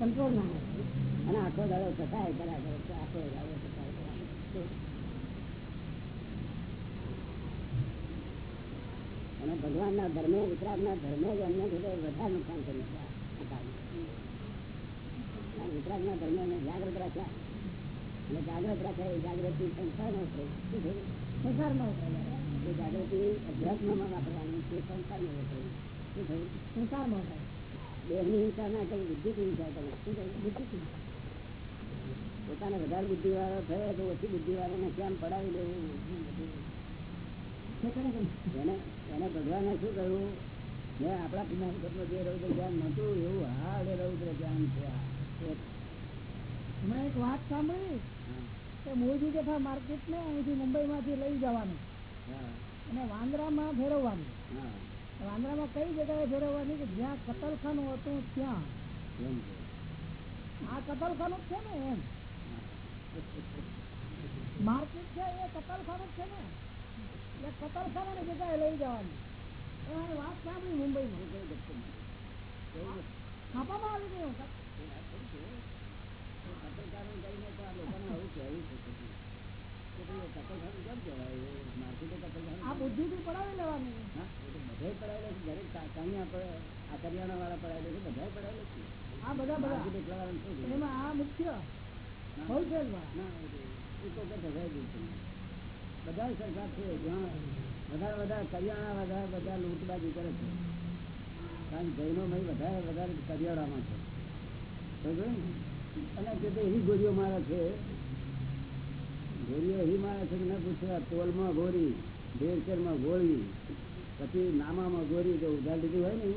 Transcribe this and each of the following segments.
Control ના હોય અને આખો દાડો કસાય બરાબર છે આખો દાડો થતા અને ભગવાન ના ધર્મે વિતરાગ ના ધર્મે જ એમને બધા નુકસાન કર્યું વિતરાગ વિતરાગના ધર્મે જાગૃત રાખ્યા. અને જાગૃત રાખ્યા એ જાગૃતિ સંસારમાં ઉતરે. શું થયું? સંસારમાં ઉતરે. એ જાગૃતિ અધ્યાત્મમાં વાપરવાની છે નો ઉતરે. શું થયું? સંસારમાં ઉતરે. દેહની હિંસા ના કરી બુદ્ધિથી હિંસા કરે. શું થયું બુદ્ધિથી. પોતાને વધારે બુદ્ધિ વાળો થયો તો ઓછી બુદ્ધિ વાળાને કેમ પડાવી દેવું? એને એને ભગવાને શું કહ્યું? મેં આપણા પિતા જે રૌદ્ર જ્ઞાન નતું એવું હાડે રૌદ્ર જ્ઞાન છે. હમણાં એક વાત સાંભળી. કે તથા માર્કેટ ને અહીંથી મુંબઈ માંથી લઈ જવાનું. અને વાંદરામાં ફેરવવાનું. વાંદરામાં કઈ જગ્યાએ ફેરવવાની કે જ્યાં કતલખાનું હતું ત્યાં? આ કતલખાનું છે ને એમ? માર્કેટ છે એ કતલખાનું છે ને? એટલે કતલખાનાની જગ્યાએ લઈ જવાની. એ વાત સાંભળી મુંબઈમાં. ખાપામાં આવી ગયું. તો કરીને તો આ લોકોને આવું કહેવું છે કે ભાઈ એ કહેવાય? એ માર્કેટે કતલખાનું આ પડાવી લેવાની. હા, એ તો બધાય પડાયેલા છે. દરેક કા- કાંઈ આપણે આ કરિયાણા વાળા પડાયેલા છે બધાય પડાયેલા છે આ બધા બધા માર્કેટ એકલા વાળાને શું જોઈએ? એમાં આ મુખ્ય ના. હોલસેલ વાળા ના, એ તો- એ તો કે ભગાઈ દઉં છું. બધા સરકાર છે જ્યાં વધારે વધારે કરિયાણા વધારે બધા લૂંટબાજી કરે છે કારણ જૈનો ભાઈ વધારે વધારે કરિયાણામાં છે? અને તે તો એવી ગોળીઓ મારે છે ગોળીઓ એવી મારે છે કે ન પૂછવા તોલમાં ગોળી ભેળસેળમાં ગોળી પછી નામામાં ગોરી જો ઉધાર લીધું હોય ને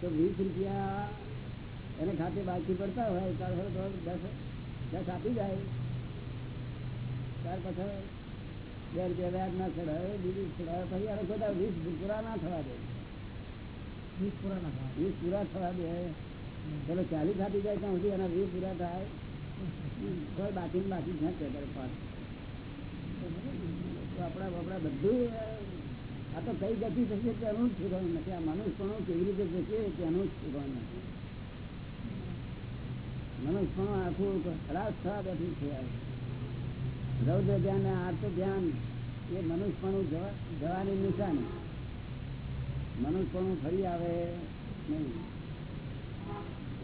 તો વીસ રૂપિયા એને ખાતે બાકી પડતા હોય ત્યાર તો દસ દસ આપી જાય. ત્યાર પછી બે રૂપિયા વ્યાજ ના ચડાવે બીજું ચડાવે પછી આને બધા વીસ પૂરા ના થવા દે. વીસ પૂરા ના થાય વીસ પૂરા થવા દે. પેલો ચાલીસ આપી જાય ત્યાં સુધી એના વીસ પૂરા થાય. કોઈ બાકી ને બાકી છે? તો આપણા બાપડા બધું આ તો કઈ ગતિ થશે તેનું જ શીખવાનું નથી. આ મનુષ્યપણું કેવી રીતે જશે તેનું જ શીખવાનું નથી. મનુષ્યપણું આખું ખરાબ થવા બધું છે રૌદ્ર ધ્યાન આર્ત ધ્યાન એ મનુષ્યપણું જવા જવાની નિશાની. મનુષ્યપણું ફરી આવે નહીં.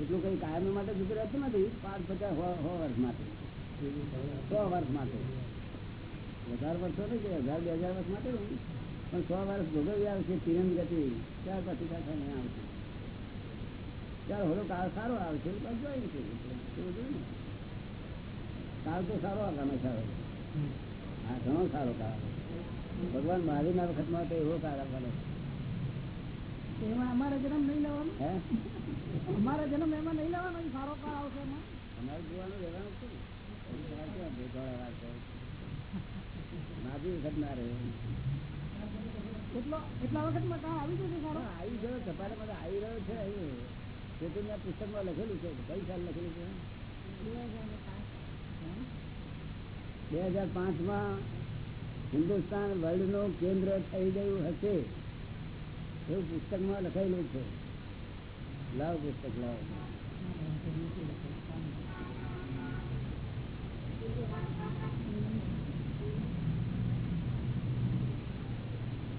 એટલું કઈ કાયમ માટે રહેતું નથી પાંચ પચાસ સો વર્ષ માટે. સો વર્ષ માટે. વધારે વર્ષો નહીં કે હજાર બે હજાર વર્ષ માટે પણ સો વર્ષ ભોગવી આવશે તિરંગ ગતિ. ત્યાર પછી પાછા નહીં આવશે ત્યારે હોલો કાળ સારો આવશે પણ જોઈ છે. કાળ તો સારો આગામી સારો. હા ઘણો સારો કાળ ભગવાન મહાવીરના વખતમાં તો એવો કાળ આપવાનો એમાં અમારા જન્મ નહીં લેવાનો? હે? અમારા જન્મ એમાં નહીં લેવાનો સારો કાળ આવશે એમાં? અમારે જોવાનું રહેવાનું છે ને એની તમારે ક્યાં ભેદભાવ વાત કરે? માજી વખત ના રહે એટલો એટલા વખતમાં કાળ આવી ગયો આવી ગયો સપાટામાં તો આવી રહ્યો છે અહીં. તે તો મેં પુસ્તકમાં લખેલું છે કઈ સાલ લખેલું છે? બે હજાર પાંચમાં હિન્દુસ્તાન વર્લ્ડનું કેન્દ્ર થઈ ગયું હશે. એવું પુસ્તકમાં લખેલું છે. લાવ પુસ્તક લાવ.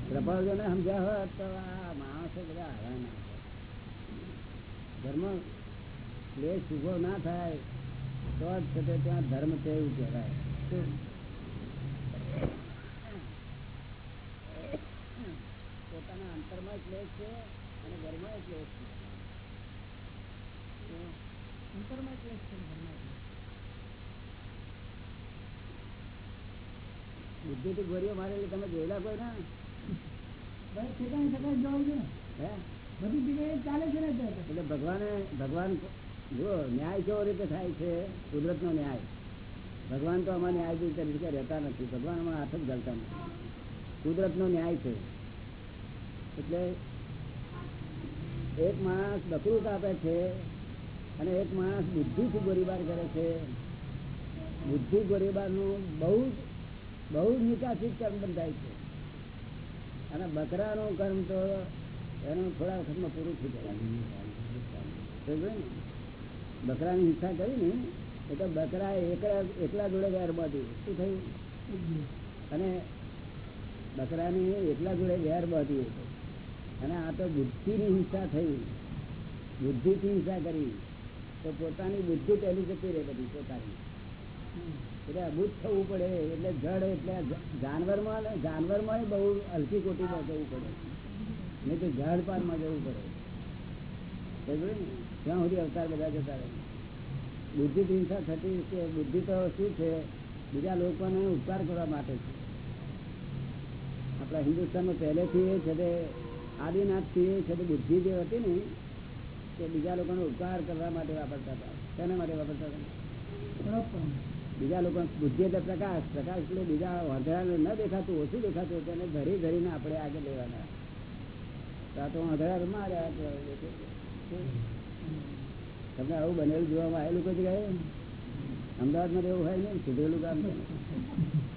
પ્રભાવજોને સમજ્યા હોત તો આ માણસો બધા હરા ના ધર્મ ક્લેશ ઊભો ના થાય, તો જ છે ત્યાં ધર્મ છે એવું કહેવાય? પોતાના અંતરમાં ક્લેશ છે અને ઘરમાં ક્લેશ છે? અંતરમાં ક્લેશ છે ઘરમાં. બુદ્ધિ થી ગોરીઓ મારેલી, તમે જોયેલા કોઈ ના એટલે ભગવાને ભગવાન જો ન્યાય કેવો રીતે થાય છે કુદરત નો ન્યાય. ભગવાન તો અમારા ન્યાય તરીકે રહેતા નથી. ભગવાન અમારા હાથ જ ચાલતા નથી. કુદરત નો ન્યાય છે. એટલે એક માણસ બકરું કાપે છે અને એક માણસ બુદ્ધિથી ગોળીબાર કરે છે. બુદ્ધિ ગોળીબારનું બહુ બહુ નિકાસિત કર્મ બંધાય છે. અને બકરાનું કર્મ તો એનું થોડા વખતમાં પૂરું થઈ જાય. ને? બકરાની હિંસા કરી ને એટલે બકરા એકલા એકલા જોડે ગયા બાંધ્યું શું થયું? અને બકરાની એકલા જોડે વેર બાંધ્યું અને આ તો બુદ્ધિની હિંસા થઈ. બુદ્ધિથી હિંસા કરી. તો પોતાની બુદ્ધિ પહેલી જતી રહે બધી પોતાની. એટલે અભૂત થવું પડે, એટલે જળ એટલે જાનવરમાં જાનવરમાં બહુ હલકી કોટીમાં જવું પડે. નહીં તો ઝાડ પારમાં જવું પડે. ત્યાં સુધી અવતાર બધા જતા રહે. બુદ્ધિ હિંસા થતી છે. બુદ્ધિ તો શું છે? બીજા લોકોને ઉપકાર કરવા માટે છે. આપણા હિન્દુસ્તાનમાં પહેલેથી એ છે તે આદિનાથથી એ છે તે બુદ્ધિ જે હતી ને, તે બીજા લોકોનો ઉપકાર કરવા માટે વાપરતા હતા. તેના માટે વાપરતા હતા? બીજા લોકો બુદ્ધિ એટલે પ્રકાશ પ્રકાશ એટલે બીજા વાંધરાને ન દેખાતું ઓછું દેખાતું તેને ધરી ધરીને આપણે આગળ લેવાના. તો આ તો વાંધરા માર્યા તમને આવું બનેલું જોવામાં આવેલું કોઈ જગ્યાએ અમદાવાદમાં તો એવું હોય ને સુધરેલું કામ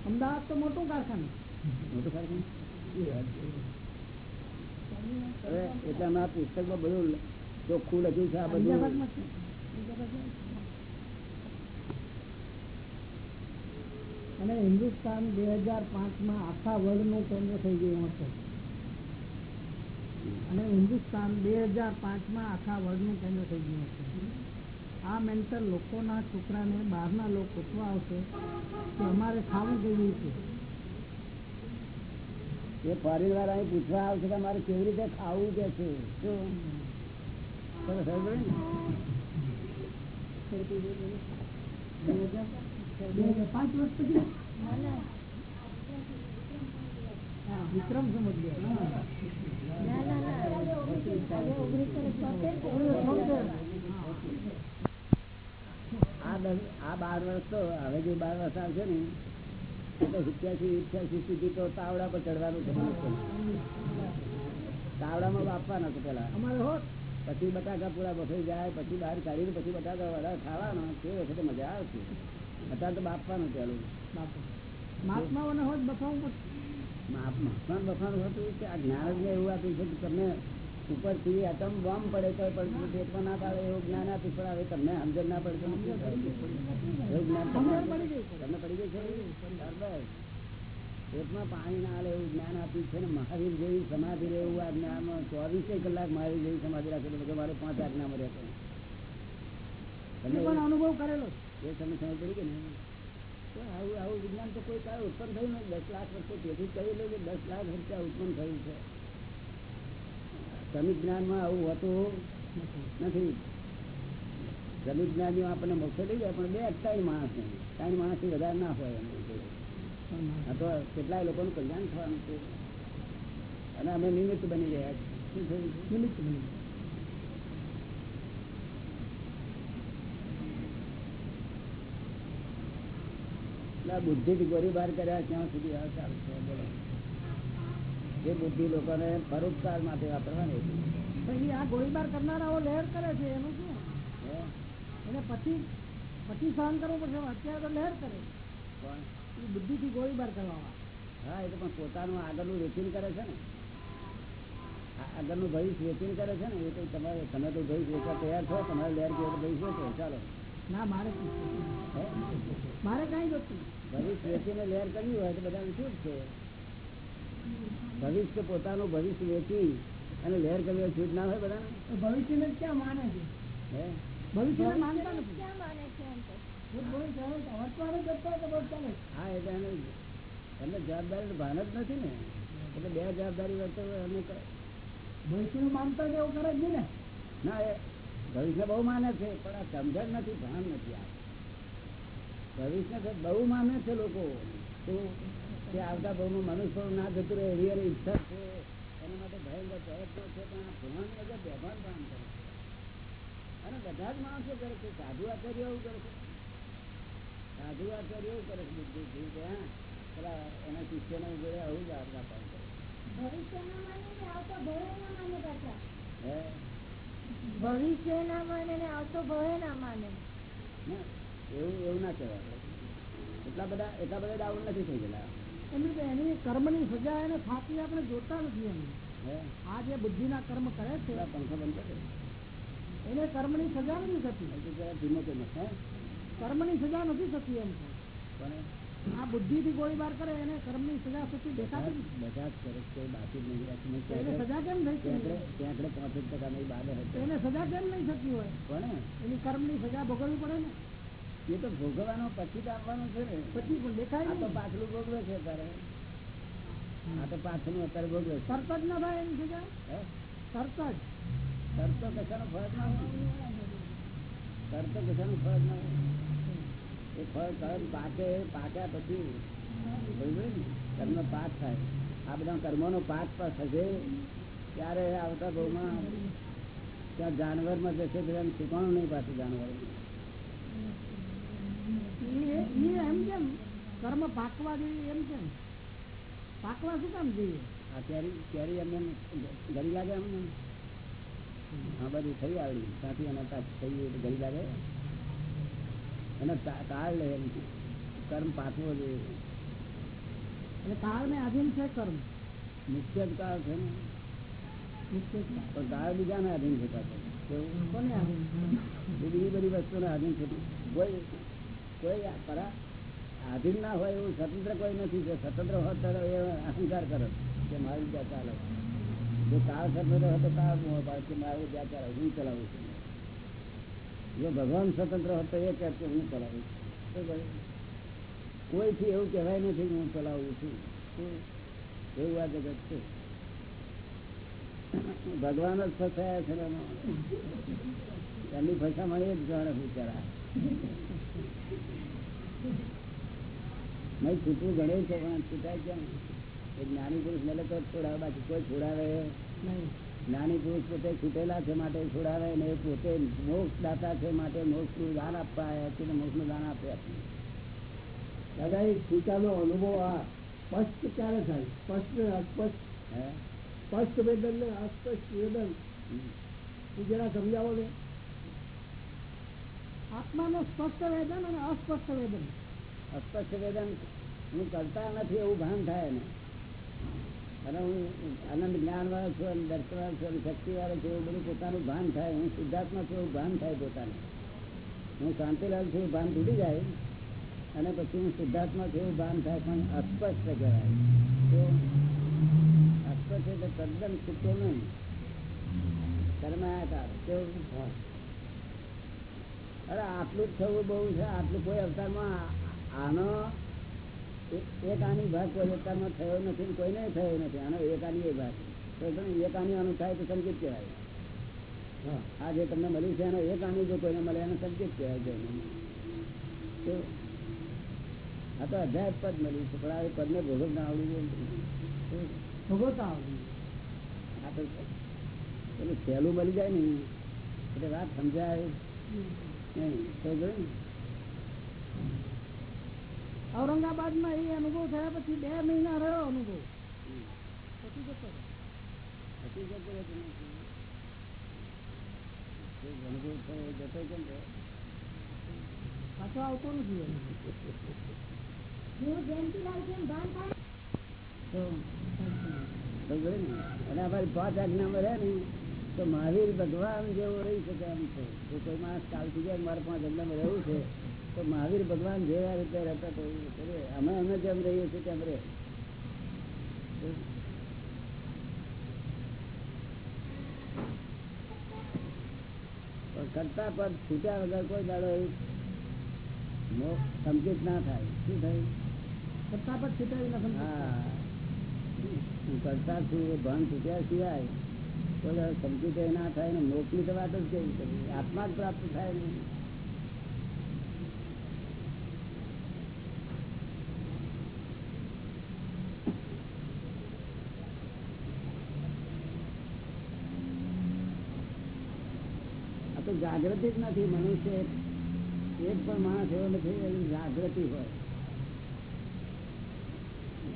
અમદાવાદ તો મોટું કારખાનું. મોટું કારખાનું? હવે એટલે અમે આ પુસ્તકમાં બધું ચોખ્ખું લખ્યું છે. આ બધું અમદાવાદમાં છે અમદાવાદમાં. અને હિન્દુસ્તાન બે હજાર પાંચમાં આખા વર્લ્ડનું કેન્દ્ર થઈ ગયું હતું અને હિન્દુસ્તાન બે હજાર પાંચમાં આખા વર્લ્ડનું કેન્દ્ર થઈ ગયું હતું આ મેન્ટર લોકોના છોકરાને બહારના લોકો પૂછવા આવશે કે અમારે ખાવું કેવી છે. એ ફોરેન વાળા અહીં પૂછવા આવશે કે મારે કેવી રીતે ખાવું કે છે? શું? બે હજાર? પાંચ વર્ષ પછી વિક્રમ સમજ આ બાર વર્ષ તો હવે જે બાર વર્ષ આવશે ને એટલે સિત્યાસી ઇઠ્યાસી સુધી તો તાવડા પર ચડવાનું તાવડામાં બાપવાના છે પેલા. અમારે હોત. પછી બટાકા પૂરા બફાઈ જાય પછી બહાર કાઢીને પછી બટાકા વધારે ખાવાના તે વખતે મજા આવશે. અત્યારે તો બાપવાનું પેલું મહાત્માઓને હોત બફાવું પડશે. મહાત્મા બફાનું હતું કે આ જ્ઞાન જ એવું આપ્યું છે કે તમને ઉપરથી એટમ બોમ્બ પડે તો પણ પેટમાં ના પાડે એવું જ્ઞાન આપ્યું પણ હવે તમને સમજણ ના પડે? એવું જ્ઞાન તમને પડી છે. પેટમાં પાણી લે એવું જ્ઞાન આપ્યું છે ને મહાવીર જેવી સમાધિ એવું આ જ્ઞાનમાં ચોવીસે કલાક મહાવીર જેવી સમાધિ રાખેલી મારે પાંચ આજ્ઞા મળ્યા છે તમને પણ અનુભવ કરેલો. આવું આવું વિજ્ઞાન તો કોઈ કાળ ઉત્પન્ન થયું નથી દસ લાખ વર્ષે કે દસ લાખ વર્ષે ઉત્પન્ન થયું છે. નથી. શ્રમિક જ્ઞાનીઓ આપણને મોક્ષ થઈ જાય, પણ બે ત્રણ માણસ નહીં ત્રણ માણસથી વધારે ના હોય તો કેટલાય લોકોનું કલ્યાણ થવાનું છે. અને અમે નિમિત્ત બની ગયા શું નિમિત્ત બની. એટલે થી ગોળી ગોળીબાર કર્યા ત્યાં સુધી આ ચાલુ છે બોલો. એ બુદ્ધિ લોકોને પરોપકાર માટે વાપરવાની આ ગોળીબાર કરનારાઓ લહેર કરે છે એનું શું? એને પછી પછી સહન કરવું પડશે અત્યારે તો લહેર કરે. પણ એ બુદ્ધિથી ગોળીબાર કરવામાં હા એ તો પણ પોતાનું આગળનું વેચીન કરે છે ને. આગળનું ભવિષ્ય વેચીન કરે છે ને એ તો તમારે તમે તો ભવિષ્ય તૈયાર છો તમારે લહેર કે ભવિષ્ય છે? ચાલો. ના મારે મારે કાંઈ જોતું ભવિષ્ય લેર કરવી હોય તો બધાને છૂટ છે? ભવિષ્ય પોતાનું ભવિષ્ય વેચી અને લહેર કરવી હોય છૂટ ના હોય બધા ભવિષ્યને ક્યાં માને છે? ભવિષ્ય માનતા નથી. હા એટલે એને એમને જવાબદારી ભાન જ નથી ને. એટલે બે જવાબદારી વર્તે એમને ભવિષ્યનું માનતા એવું કરે જ નહીં ને? ના એ ભવિષ્ય બહુ માને છે પણ આ સમજણ નથી ભાન નથી આ. ભવિષ્ય બહુ માને છે લોકો. તો આવતા બહુ મનુષ્ય ના જતું રહે એવી એની ઈચ્છા છે. એના માટે ભયંકર પ્રયત્નો છે પણ આ ભાન વગર બેભાન ભાન કરે છે. અને બધા જ માણસો કરે છે સાધુ આચાર્ય એવું કરે છે. સાધુ આચાર્ય એવું કરે છે બુદ્ધિ થી કે હા પેલા એના શિષ્યને જોડે આવું જ આવતા પાન કરે હે? ભવિષ્ય ના માને ને આવતો ભવે ના માને. એવું એવું ના કહેવાય. એટલા બધા એટલા બધા ડાઉન નથી થઈ ગયેલા. એમની તો એની કર્મની સજા એને ફાંસી આપણે જોતા નથી એમ. આ જે બુદ્ધિના કર્મ કરે છે પંખો બંધ કરે એને કર્મની સજા નથી થતી. ધીમે હે? કર્મની સજા નથી થતી એમ. પણ આ બુદ્ધિ થી ગોળીબાર કરે એને કર્મની સજા થતી દેખાતી બધા જ કરે કોઈ બાકી નહીં રાખતું એને સજા કેમ થઈ તેંકડે છે તેંકડે ટકા નહીં બાદ એને સજા કેમ નહીં થતી હોય? પણ એની કર્મની સજા ભોગવવી પડે ને. એ તો ભોગવવાનો પછી તો આવવાનું છે ને. પછી પણ દેખાય આ તો પાછલું ભોગવે છે અત્યારે. આ તો પાછલું અત્યારે ભોગવે તરત જ ના થાય એની સજા? તરત જ તરત કશાનો ફરજ ના હોય. તરત કશાનો ફરજ ના હોય. એ ફળ કર્મ પાકે પાક્યા પછી કર્મ પાક થાય. આ બધા કર્મોનો પાક પણ થશે. ત્યારે આવતા બહુમાં ત્યાં જાનવરમાં જશે તો શીખવાનું નહીં પાછું જાનવર એમ કેમ? કર્મ પાકવા જોઈએ એમ કેમ? પાકવા શું કામ જોઈએ? આ ત્યારે કેરી એમને એમ ગળી લાગે એમને? હા બધું થઈ આવડી. ત્યાંથી એના થઈ ગળી લાગે. એનો તાળ લે એમ. કર્મ પાકવો જોઈએ. એટલે કાળને આધીન છે કર્મ? મુખ્ય કાળ છે ને. પણ કાળ બીજાને આધીન છે કોને આધીન બીજી બધી વસ્તુને આધીન છે. કોઈ કોઈ પરા આધીન ના હોય એવું સ્વતંત્ર કોઈ નથી. જો સ્વતંત્ર હોત ત્યારે એ અહંકાર કરો. કે મારી ત્યાં ચાલે. જો કાળ સ્વતંત્ર હોય તો કાળ મારું ત્યાં ચાલે. હું ચલાવું છું. જો ભગવાન સ્વતંત્ર હોત એ કે હું ચલાવું કોઈથી એવું કહેવાય નથી હું ચલાવું છું. એવું આ જગત છે. ભગવાન જ ફસાયા છે એમની ફસામણ એ જ જાણે બિચારા નહીં, છૂટવું ગણે છે, પણ છૂટાય કેમ? એક જ્ઞાની પુરુષ મળે તો છોડાવે બાકી કોઈ છોડાવે? નહીં. જ્ઞાની પુરુષ પોતે છૂટેલા છે માટે છોડાવે ને એ પોતે મોક્ષ દાતા છે માટે મોક્ષનું દાન આપવા આવ્યા છે મોક્ષનું દાન આપે. દાદા એ ટીકાનો અનુભવ આ સ્પષ્ટ ક્યારે થાય? સ્પષ્ટ ને અસ્પષ્ટ સ્પષ્ટ વેદન ને અસ્પષ્ટ વેદન? તું જરા સમજાવો ને? આત્માનું સ્પષ્ટ વેદન અને અસ્પષ્ટ વેદન. અસ્પષ્ટ વેદન હું કરતા નથી એવું ભાન થાય ને. અને હું આનંદ જ્ઞાન વાળો છું દર્શન વાળો છું શક્તિ વાળો છું, એવું બધું પોતાનું ભાન થાય. હું શુદ્ધાત્મા છું એવું ભાન થાય પોતાનું. હું શાંતિલાલ છું ભાન તૂટી જાય. અને પછી હું શુદ્ધાત્મા છું એવું ભાન થાય પણ અસ્પષ્ટ કહેવાય. તો અસ્પષ્ટ એટલે તદ્દન છૂટતો નહીં. કર્માયાકાર કેવું અરે આટલું જ થવું બહુ છે. આટલું કોઈ અવતારમાં આનો એક- આની ભાગ કોઈ થયો નથી કોઈને થયો નથી. આનો એક આની એ ભાગ તો એક આની આનું થાય તો સંકેત કહેવાય. આ જે તમને મળ્યું છે એનો એક આની જો કોઈને મળે એનો સંકેત કહેવાય છે તો આ તો અધ્યાય પદ મળ્યું છે પણ આ પદને ભોગવ ના આવડી જાય ભોગવતા આવડ્યું આ તો પેલું સહેલું મળી જાય ને એટલે વાત સમજાય. નહીં તો ને. ઔરંગાબાદમાં એ અનુભવ થયા પછી બે મહિના રહ્યો અનુભવ. પછી જતો અનુભવ થયો જતો કેમ આવતો નથી. હું અને અમારી પાંચ આજ્ઞામાં રહે ને. તો મહાવીર ભગવાન જેવો રહી શકે એમ છે. જો કોઈ માણસ કાલથી જાય મારે પાંચ આજ્ઞામાં રહેવું છે તો મહાવીર ભગવાન જેવા રીતે રહેતા તો અમે અમે જેમ રહીએ છીએ તેમ રહે. કરતા પર છૂટ્યા વગર કોઈ દાડો એવું સંકેત ના થાય. શું થાય? કરતા પર છૂટાવી ન હા. કરતા છું ભાન છૂટ્યા સિવાય કોઈ દાડો ના થાય ને મોક્ષની તો વાત જ કેવી કરી આત્મા જ પ્રાપ્ત થાય ને. જાગૃતિ જ નથી, મનુષ્ય એક પણ માણસ એવો નથી, એની જાગૃતિ હોય.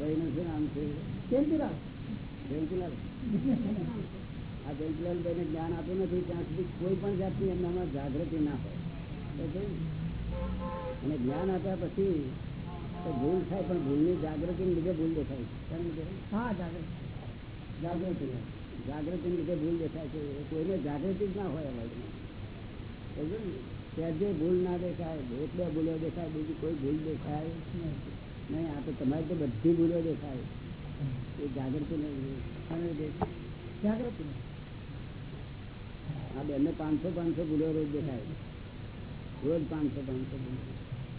ભાઈનું શું નામ છે. જયંતિલાલ જયંતિલાલ આ જયંતિલાલ ભાઈને જ્ઞાન આપ્યું નથી ત્યાં સુધી કોઈ પણ જાતની એમનામાં જાગૃતિ ના હોય? અને જ્ઞાન આપ્યા પછી તો ભૂલ થાય પણ ભૂલની જાગૃતિને લીધે ભૂલ દેખાય છે. હા જાગૃત. જાગૃતિ જાગૃતિને લીધે ભૂલ દેખાય છે. કોઈને જાગૃતિ જ ના હોય જે સહેજે ભૂલ ના દેખાય એક બે ભૂલો દેખાય બીજી કોઈ ભૂલ દેખાય નહીં. આ તો તમારી તો બધી ભૂલો દેખાય. એ જાગૃતિ નહીં. અને જાગૃતિ આ બેનને પાંચસો પાંચસો ભૂલો રોજ દેખાય રોજ પાંચસો પાંચસો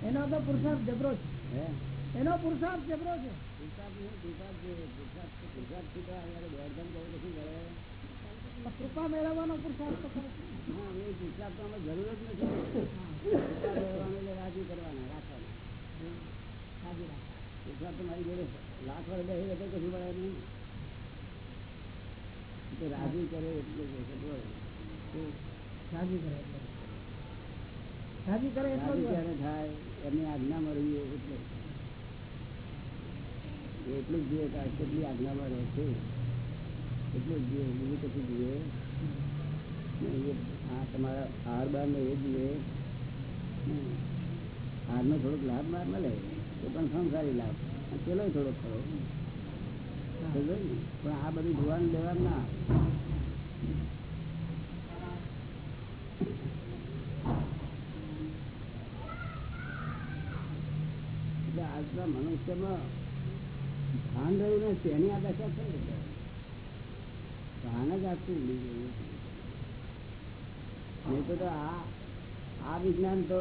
એનો તો પુરુષાર્થ જબરો છે હે એનો પુરુષાર્થ જબરો છે પુરુષાર્થ નહીં, પુરુષાર્થ. પુરુષાર્થ પુરુષાર્થથી તો આગળ દોડધામ કરે તો કરે? કૃપા મેળવવાનો પુરુષાર્થ તો. હા, એ પુરુષાર્થ તો જરૂર જ નથી કૃપા મેળવવાનો એટલે રાજી કરવાના, રાખવાના. રાજી રાખ. પુરુષાર્થ તો મારી જોડે લાખ વર્ષ બેસી તો કશું પડે નહીં રાજી કરે એટલું બોલો. શું? કરે એટલે કરે એટલો જ રાજી હોય. ક્યારે થાય એમની આજ્ઞામાં રહીએ એટલે. એ એટલું જ જોઈએ કેટલી આજ્ઞામાં રહે છે. એટલું જ જોઈએ બીજું કશું જોઈએ. આ તમારા હાર બાર ને એ જોઈએ. હારનો થોડોક લાભ બાર મળે તો પણ સંસારી લાભ. પેલો થોડોક ખરો પણ આ બધું જોવાનું લેવાનું ના આજના મનુષ્યમાં ભાન રહ્યું ને તેની આ દશા છે ભાન જ આપતું નહીં તો આ આ વિજ્ઞાન તો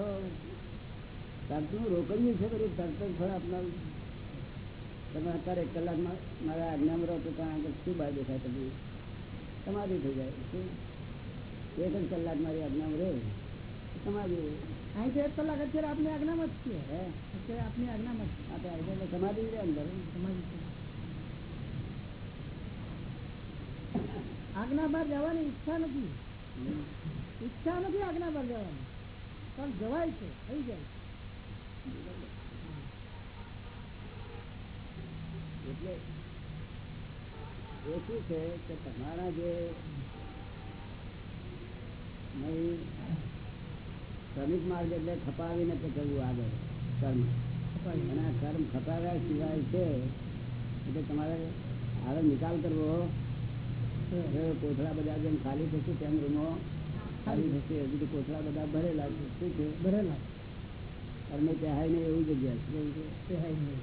તર્કનું રોકડ્યું છે બધું, તરત જ ફળ આપનારું. તમે અત્યારે એક કલાકમાં મારા આજ્ઞામાં રહો તો ત્યાં આગળ શું બાજુ થાય તમે તમારી થઈ જાય. શું? એક જ કલાક મારી આજ્ઞામાં રહે. સમાધિ એક કલાક અત્યારે આપની આજ્ઞામાં જ છે હે? અત્યારે આપની આજ્ઞામાં જ આ તો સમાધિ રહે અંદર. સમાધિ આજ્ઞા બહાર જવાની ઈચ્છા નથી. ઈચ્છા નથી આજ્ઞા બહાર જવાની. પણ જવાય છે થઈ જાય એટલે એ શું છે કે તમારા જે શ્રમિક માર્ગ એટલે ખપાવીને પકડવું આગળ કર્મ. અને આ કર્મ ખપાવ્યા સિવાય છે એટલે તમારે આગળ નિકાલ કરવો હવે કોથળા બધા જેમ ખાલી થશે તેમ રૂમો ખાલી થશે. હજુ તો કોથળા બધા ભરેલા છે. શું છે? ભરેલા. અને ત્યાં ને એવું જગ્યા છે કેવું છે તે હાય નહીં.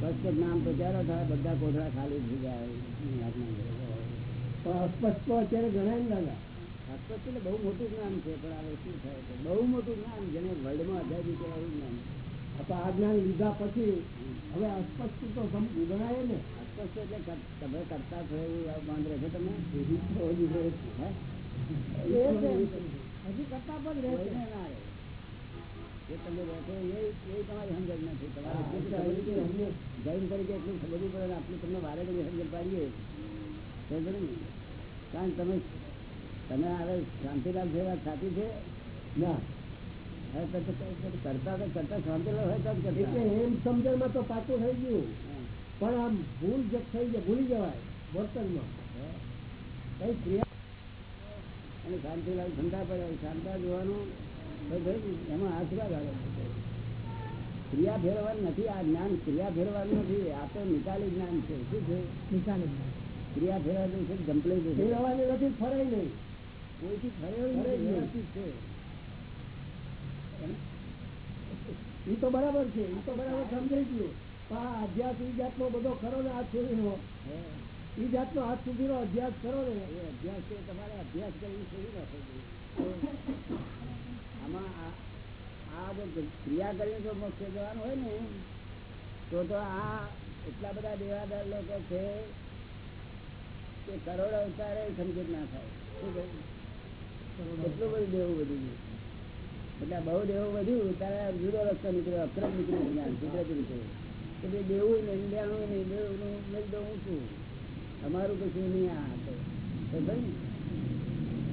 સ્પષ્ટ બધા કોથળા ખાલી થઈ જાય પણ અસ્પષ્ટ અત્યારે ગણાય ને દાદા. અસ્પષ્ટ એટલે બહુ મોટું જ્ઞાન છે પણ હવે શું થાય છે? બહુ મોટું જ્ઞાન જેને વર્લ્ડમાં અજાયબી કહેવાય જ્ઞાન આ આ જ્ઞાન લીધા પછી હવે અસ્પષ્ટ તો ગણાય ને. અસ્પષ્ટ એટલે તમે કરતા છો એવું આ બાંધ છે તમે. હજી કરતા પણ રહેશે ના રહે. એ એ તમારી સમજણ નથી. તમારે હા, જેટલું એટલે સમજવું એ પડે, જૈન તરીકે એટલું સમજવું પડે આટલું તમને વારે ઘડી સમજણ પાડીએ. કારણ તમે તમે હવે શાંતિલાલ છે વાત સાચી છે? ના. કરતા તો કરતા શાંતિલાલ હોય તો એટલે એમ સમજણમાં તો પાકું થઈ ગયું. પણ આમ ભૂલ જ થઈ જાય ભૂલી જવાય વર્તનમાં? કઈ ક્રિયા અને શાંતિલાલ ઠંડા પડ્યા શાંતા જોવાનું એમાં આશીર્વાદ આવે. ક્રિયા ફેરવવાનું નથી આ જ્ઞાન ક્રિયા ફેરવાનું નથી આ તો નિકાલી જ્ઞાન છે શું છે નિકાલી. ક્રિયા ફેરવાનું છે જમ્પલે છે ફેરવાની નથી ફરાય નહીં કોઈથી ફરે છે એ તો બરાબર છે એ તો બરાબર સમજાઈ ગયું પણ આ અભ્યાસ એ જાતનો બધો ખરો ને આજ સુધીનો? એ જાતનો આજ સુધીનો અભ્યાસ કરો ને એ અભ્યાસ છે તમારે અભ્યાસ કરવી શોધી નાખો. આમાં આ- જો ક્રિયા કરીને જો મોક્ષ જવાનું હોય ને, તો તો આ એટલા બધા દેવાદાર લોકો છે કે કરોડ અવતારે સમજણ ના થાય. એટલું બધું દેવું બધું એટલે બહુ દેવું વધ્યું, ત્યારે જુદો રસ્તો નીકળ્યો, અક્રમ નીકળ્યું જ્ઞાન, કુદરતી રીતે. એટલે દેવું ને, ઇન્ડિયાનું નહીં દેવું મેં તો છું. અમારું કશું નહીં આ ભાઈ,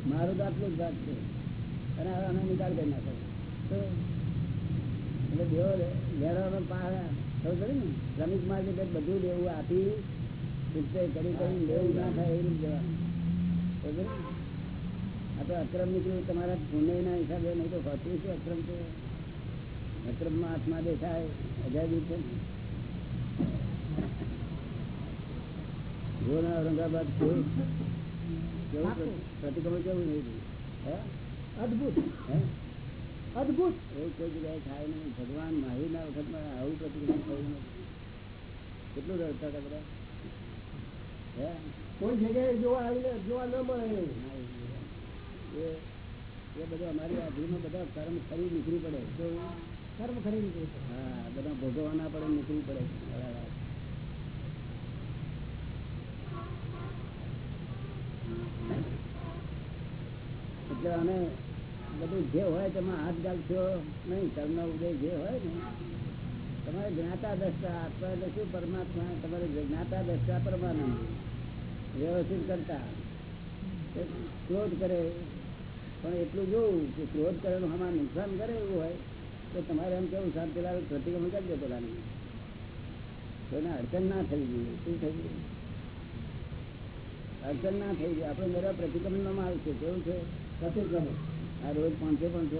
મારું તો આટલું જ ભાગ છે. અને અમે નિકાલ કરી નાખો. તો એટલે દેવો લેવાનો પાર ખબર પડે ને? શ્રમિકમાં જે બધું દેવું આપી કરી કરી દેવું ના થાય એવું જવાનું? આ તો અક્રમ નીકળ્યું તમારા પુણ્યના હિસાબે નહીં તો હોતું શું અક્રમ છે? અક્રમમાં આત્મા દેખાય અજાયબી છે ઔરંગાબાદ કેવું. પ્રતિક્રમણ કેવું નહીં? હે? અદભુત. અદભુત. એવું કોઈ જગ્યાએ થાય નહીં. ભગવાન મહાવીરના વખતમાં આવું પ્રતિક્રમણ થયું નથી કેટલું રડતા હતા બધા કોઈ જગ્યાએ જોવા આવીને જોવા ન મળે. એ એ બધું અમારી હાજરીમાં બધા કર્મ ખરી નીકળી પડે. તો કર્મ ખરી નીકળે પડે. હા બધા ભોગવવાના પડે નીકળી પડે. બરાબર. એટલે અમે બધું જે હોય તમે હાથ ગાલશો નહીં તમને ઉદય જે હોય ને, તમારે જ્ઞાતા દસતા આત્મા શું પરમાત્મા, તમારે જ્ઞાતા દસતા પરમાનંદ વ્યવસ્થિત કરતા. ક્રોધ કરે. પણ એટલું જોવું કે ક્રોધ કરેલું આમાં નુકસાન કરે એવું હોય, તો તમારે એમ કેવું શાંતિ લાવે પ્રતિક્રમણ કરજો પેલાની. કોઈને અડચણ ના થઈ જોઈએ શું થઈ ગયું? અડચણ ના થઈ જાય આપણે જરા પ્રતિક્રમણમાં આવશે, કેવું છે? પ્રતિક્રમણ આ રોજ પાંચસો પાંચસો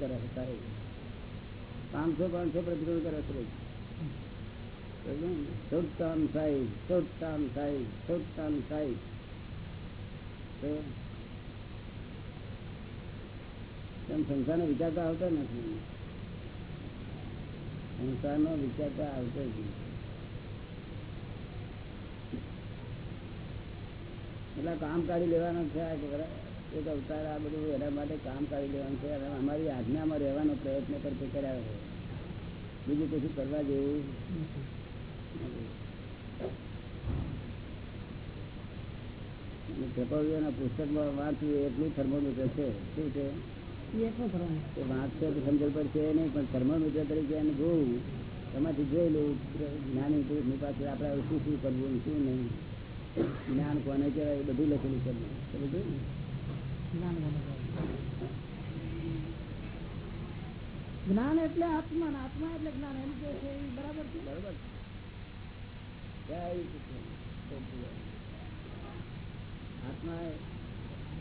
કરે છે, તારે. પાંચસો પાંચસો પ્રતિક્રમણ કરે છે સુટતાન સાઈ સુટતાન સાઈ વિચારતા આવતો નથી. સંસારનો વિચારતા આવતો નથી. એટલે કામ કાઢી લેવાના છે આ એક અવતાર આ બધું એના માટે કામ કરી લેવાનું છે. અને અમારી આજ્ઞામાં રહેવાનો પ્રયત્ન કરતો કર્યા છે બીજું કશું કરવા જેવું. નથી. પુસ્તકમાં વાંચવું એટલું થર્મોમીટર છે. શું છે? એ એટલું કરવાનું એ વાંચશે તો સમજણ પડશે નહીં પણ થર્મોમીટર તરીકે એને જોવું. એમાંથી જોઈ લેવું. જ્ઞાની પુરુષની પાસે આપણે શું શું કરવું શું નહીં. જ્ઞાન કોને કહેવાય બધું લખેલું છે. એમાં. સમજ્યું ને? જ્ઞાન વગર. જ્ઞાન એટલે આત્મા ને આત્મા એટલે જ્ઞાન એમ કે છે એ બરાબર છે બરોબર જય કૃષ્ણ. આત્મા એ-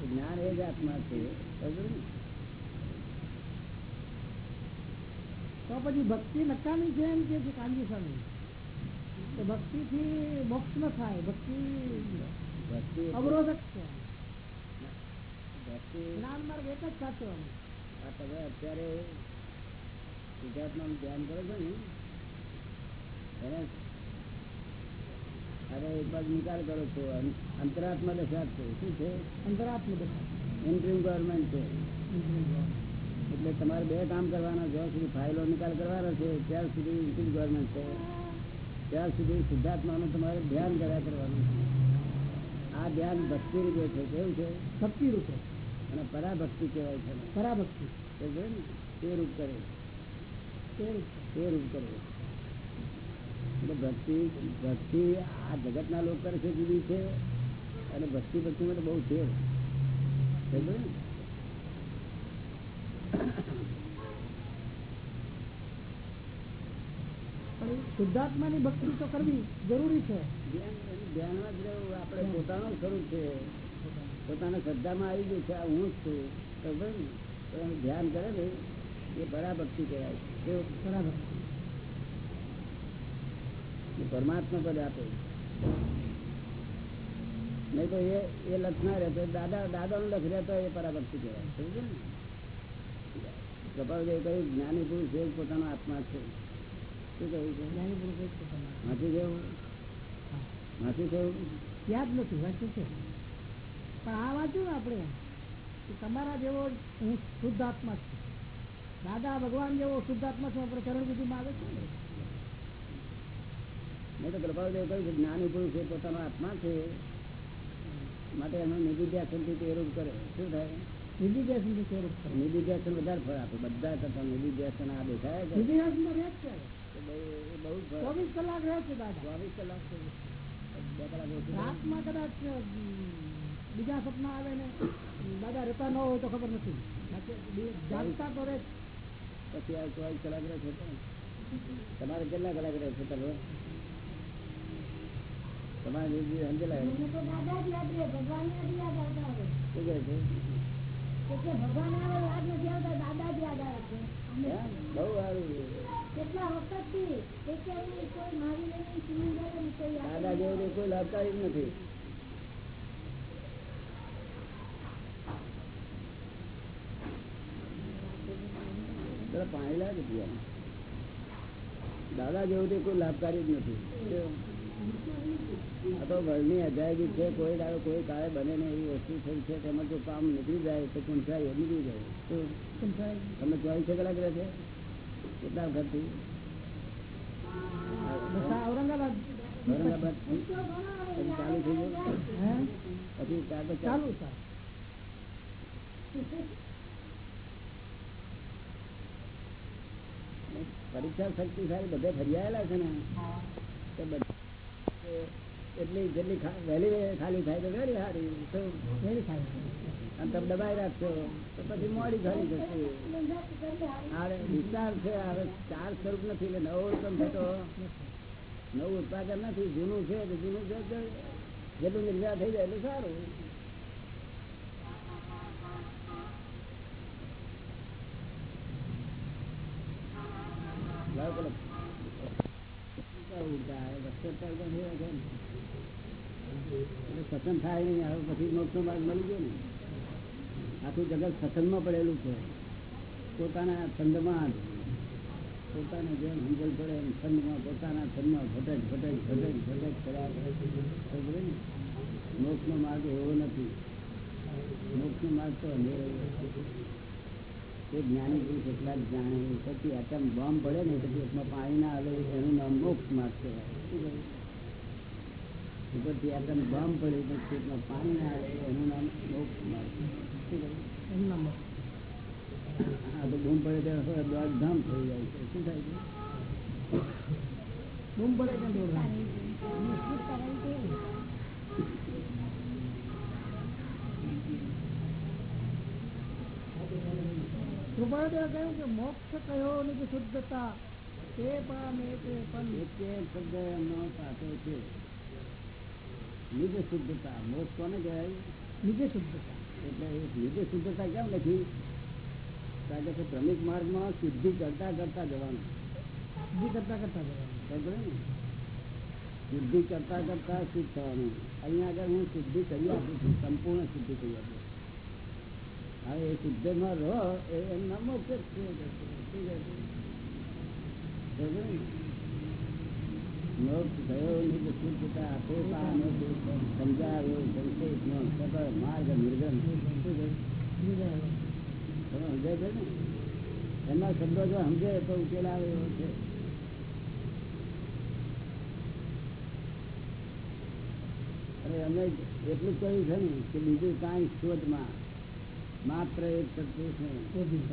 જ્ઞાન એ જ આત્મા છે સમજ્યું ને? તો પછી ભક્તિ નકામી છે એમ કે છે કાનજી સ્વામી તો ભક્તિ થી મોક્ષ ન થાય ભક્તિ ભક્તિ એટલે- અવરોધક છે ભક્તિ જ્ઞાન માર્ગ એક જ સાચો આ તમે અત્યારે શુદ્ધાત્માનું ધ્યાન કરો છો ને એને હવે એક બાજુ નિકાલ કરો છો અંતરાત્મા દશા છે શું છે? અંતરાત્મા દશા. ઇન્ટ્રીમ ગવર્મેન્ટ છે. એટલે તમારે બે કામ કરવાના જ્યાં સુધી ફાઇલો નિકાલ કરવાનો છે ત્યાં સુધી ઇન્ટ્રીમ ગવર્મેન્ટ છે. ત્યાં સુધી શુદ્ધાત્માનું તમારે ધ્યાન કર્યા કરવાનું છે. આ ધ્યાન ભક્તિ રૂપે છે કેવું છે? ભક્તિ રૂપે અને પરાભક્તિ કહેવાય છે. પરાભક્તિ. તે રૂપ કરે. તે રૂપ કરે. એટલે ભક્તિ ભક્તિ આ જગતના લોકો કરે છે જુદી છે. અને ભક્તિ ભક્તિમાં તો બહુ ફેર? શુદ્ધાત્માની ભક્તિ તો કરવી જરૂરી છે. ધ્યાન ધ્યાનમાં જ રહેવું. આપણે પોતાનું સ્વરૂપ છે. પોતાના શ્રદ્ધામાં આવી ગયું છે આ હું જ છું ને? ધ્યાન કરે ને એ પરાભક્તિ કહેવાય છે. એ પરમાત્મા પદ આપે. નહીં તો એ એ લક્ષ ના રહેતો દાદા દાદાનું લખ રહેતો એ પરાભક્તિ કહેવાય. સમજે ને? કપાલદેવ કહ્યું જ્ઞાની પુરુષ એ જ પોતાનો આત્મા છે. શું કહ્યું છે? જ્ઞાની પુરુષ. માથું જેવું માથું જેવું યાદ નથી વાંચ્યું છે? પણ આ વાંચ્યું ને આપણે? તમારા જેવો હું શુદ્ધ આત્મા છું. દાદા ભગવાન જેવો શુદ્ધ આત્મા છું આપણે ચરણ વિધિમાં આવે છે નહીં તો કૃપાલદેવ કહ્યું કે જ્ઞાની પુરુષ એ પોતાનો આત્મા છે માટે એનો નિધિધ્યાસનથી તે રૂપ કરે. શું થાય? નિધિધ્યાસનથી સ્વરૂપ કરે. નિધિધ્યાસન વધારે ફળ આપે બધા કરતા નિધિધ્યાસન આ દેખાય છે. નિધિધ્યાસનમાં રહે છે. બહુ ચોવીસ કલાક રહે છે દાદા. ચોવીસ કલાક. બે કલાક રાતમાં કદાચ બીજા સપના આવે ને દાદા રહેતા ન હોય તો ખબર નથી. જાગતા તો રે પછી આ ચોવીસ કલાક રહે છે તમારે કેટલા કલાક રહે છે તમે? તમારે સમજેલા ભગવાન શું કહે છે? આવે યાદ નથી આવતા દાદા જ યાદ આવે છે. બહુ સારું. કેટલા વખતથી થી કોઈ મારી કોઈ લાભકારી નથી. પેલા પાણી લાગે પીવાનું દાદા જેવું તો કોઈ લાભકારી જ નથી. આ તો ઘરની અજાયબી છે કોઈ દાડો કોઈ કાળે બને ને એવી વસ્તુ થઈ છે તેમાં જો કામ નીકળી જાય તો કુંઠાઈ નીકળી જાય તો તમે ચોવીસ કલાક રહે છે? કેટલા ઘરથી ઔરંગાબાદ. ઔરંગાબાદ ચાલુ થઈ ગયું? પછી ચાલુ ચાલુ સર પરીક્ષા શક્તિશાળી બધે ફરિયાયેલા છે ને તો એટલી જેટલી વહેલી ખાલી થાય તો વહેલી સારી તો વેરી ફાઇન અને તમે દબાઈ રાખશો તો પછી મોડી ખાલી થશે. આ વિસ્તાર છે હવે ચાર સ્વરૂપ નથી એટલે નવો ઉત્પન્ન થતો. નવું ઉત્પાદન નથી જૂનું છે જૂનું છે જેટલું નિર્જા થઈ જાય એટલું સારું લાવ પેલો ઉડતા આવે વસ્તુ ચાલતા થઈ રહ્યા છે ને. એટલે સત્સંગ થાય નહીં હવે પછી મોક્ષનો માર્ગ મળી ગયો ને આખું જગત સતનમાં પડેલું છે પોતાના છંદમાં પોતાને જેમ સમજણ પડે એમ છંદમાં પોતાના છંદમાં ભટક ભટક ભટક ભટક કર્યા કરે ને મોક્ષનો માર્ગ એવો નથી મોક્ષનો માર્ગ તો અંધેરો. એ જ્ઞાની પુરુષ એટલા જ જાણે પછી આટમ બોમ્બ પડે ને પછી એમાં પાણી ના આવે એનું નામ મોક્ષ માર્ગ કહેવાય. ઉપરથી આટમ બોમ્બ પડે પછી એમાં પાણી ના આવે એનું નામ મોક્ષ માર્ગ આ તો બૂમ પડે ત્યારે દોડધામ થઈ જાય છે. શું થાય છે? બૂમ પડે દોડધામ. કૃપાળુદેવે કહ્યું કે મોક્ષ કયો ને કે શુદ્ધતા તે પામે તે પણ એક એક શબ્દ એમનો સાચો છે નિજ શુદ્ધતા મોક્ષ કોને કહેવાય નીચે શુદ્ધતા એટલે એ નિજ શુદ્ધતા કેમ લખી કારણ કે ક્રમિક માર્ગમાં શુદ્ધિ કરતા કરતા જવાનું જે કરતા કરતા જવાનું ખબર ને શુદ્ધિ કરતા કરતા શુદ્ધ થવાનું અહીંયા આગળ હું શુદ્ધિ કરી આપું છું સંપૂર્ણ શુદ્ધિ કરી આપું એ શુદ્ધમાં રહો એમના મોક્ષ માર્ગ, નિર્ગમ. સમજાય શબ્દો જો સમજે તો ઉકેલ આવે એવો છે. અને અમે એટલું કહ્યું છે ને કે બીજું કાંઈ શોધમાં માત્ર એક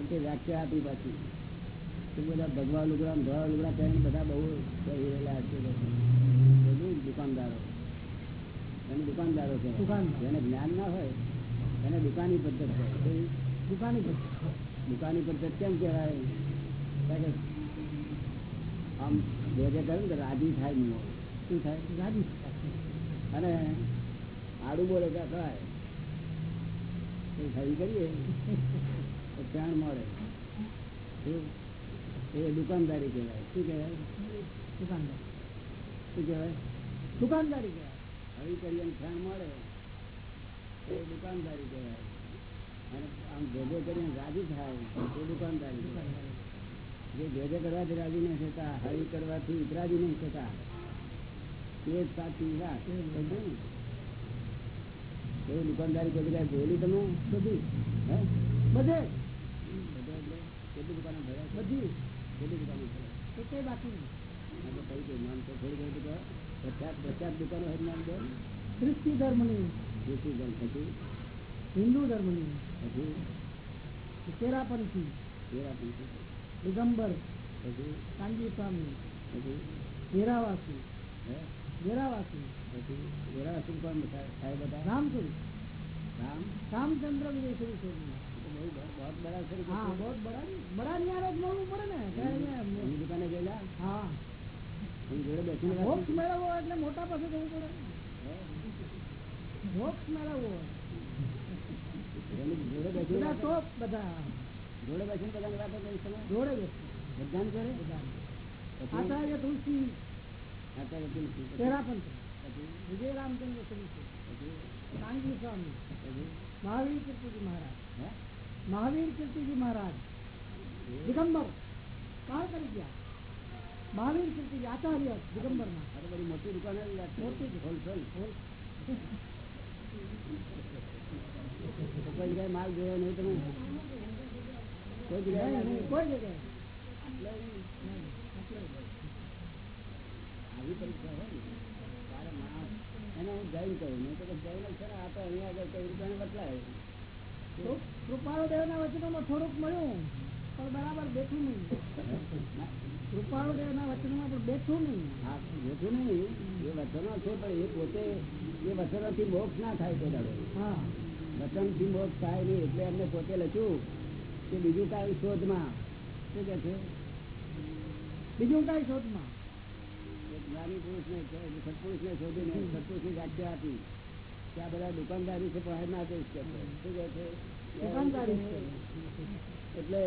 છે. વ્યાખ્યા આપી પાછી. બધા ભગવા લુગડા ધોળા લુગડા પહેરીને બધા બહુ રહેલા છે બધું દુકાનદારો. એને દુકાનદારો છે દુકાનદાર. જેને જ્ઞાન ના હોય એને દુકાની પદ્ધત હોય. દુકાની પદ્ધત દુકાની પદ્ધત કેમ કહેવાય? આમ બે જે કહ્યું કે રાજી થાય શું થાય? રાજી અને આડું બોલે ત્યાં એ ખરી કરીએ. પ્રાણ મળે. એ દુકાનદારી કહેવાય. શું કહેવાય? દુકાનદાર. શું કહેવાય? દુકાનદારી કહેવાય. હરી કરીએ અને પ્રાણ મળે એ દુકાનદારી કહેવાય. અને આમ ભેગો કરીને રાજી થાય એ દુકાનદારી કહેવાય. જે ભેગો કરવાથી રાજી નહીં થતા હરી કરવાથી ઉતરાજી નહીં થતા એ જ સાચી વાત? એવી દુકાનદારી કોઈ જગ્યાએ જોયેલી તમે? બધી. હે? બધે. કેટલી દુકાનો ભર્યા બધી. કેટલી દુકાનો ભર્યા કઈ બાકી તો નામ તો થોડી ઘણી પચાસ પચાસ દુકાનો હોય નામ દો ખ્રિસ્તી ધર્મની દેશી ગણ પછી હિન્દુ ધર્મની પછી તેરાપંથી. તેરા પંચી દિગંબર. પછી કાંજી સ્વામી પછી હેરાવાસી. હે? હેરાવાસી પછી તેરા શું કોણ બધા સાહેબ બધા રામસુરી રામ रामचंद्र विदेशी सोनी તો બહુ બ- બહુ બડા છે हाँ बहुत बड़ा बड़ा नियारा જ મળવું પડે ને ત્યારે મેં- એની દુકાને ગયેલા હા એની જોડે બેસીને વાત મોક્ષ મેળવવો એટલે મોટા પાસે જવું પડે હે? મોક્ષ મેળવવો હોય એની જોડે બેસીને બધા વાતો- ટોપ બધા જોડે બેસીને બધાની વાતો કરી તમે જોડે બેસે બધાને કરે બધા પછી આચાર્ય તુલસી વિજય રામચંદ્ર કાનજી સ્વામી મહાવીર કીર્તિજી મહારાજ મહાવીર કીર્તિજી મહારાજ દિગંબર કાળ કરી ગયા મહાવીર કીર્તિજી આચાર્ય દિગંબરમાં માં બધી મોટી દુકાન મોટી. હોલસેલ. કોઈ જગ્યાએ માલ જોયો નહીં તમે કોઈ જગ્યાએ? કોઈ જગ્યાએ આવી મળ્યું પણ બરાબર બેઠું નહીં પણ બેઠું નહીં એ વચનો છે એ પોતે એ વચનોથી મોક્ષ ના થાય તે દાડો હા વચનથી મોક્ષ થાય નહીં એટલે એમને પોતે લખ્યું કે બીજું કાંઈ શોધમાં? શું કે છે? બીજું કઈ શોધમાં? જ્ઞાની પુરુષને સત્પુરુષને શોધીને સત્પુરુષની વ્યાખ્યા આપી. કે આ બધા દુકાનદારી છે પણ ના કહીશ કે શું કહે છે? એટલે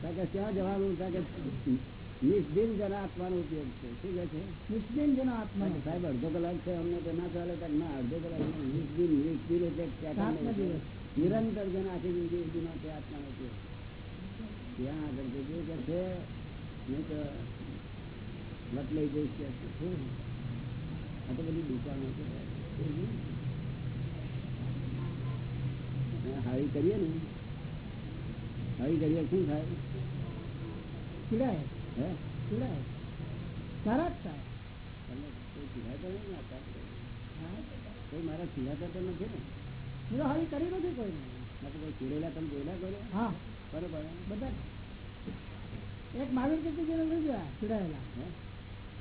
કારણ કે ક્યાં જવાનું કારણ કે નિષ્દિન જના આત્માનો ઉપયોગ છે. શું કહે છે? નિષ્દિન જેના આત્મા સાહેબ અડધો કલાક છે અમને તો ના ચાલે કે ના અડધો કલાક. નિષ્દિન નિષ્દિન એટલે. નિરંતર જેના આખી જિંદગી આત્માનો ઉપયોગ. ત્યાં આગળ જે છે નહીં તો વટ લઈ જઈશ? આ તો બધી દુકાનો છે. હારી કરીએ ને. હારી કરીએ શું થાય? ચીડાય. હે? ચીડાય. સારા જ થાય. તમને કોઈ ચીડાતા નહીં આપતા કોઈ મારા ચીડાતા તો નથી ને? હું હારી કરી નથી કોઈ કોઈ ચીડેલા તમે જોયેલા કરો હા. બરોબર. બધા એક મહાવીર લઈ ગયા ચીડાયેલા. હે?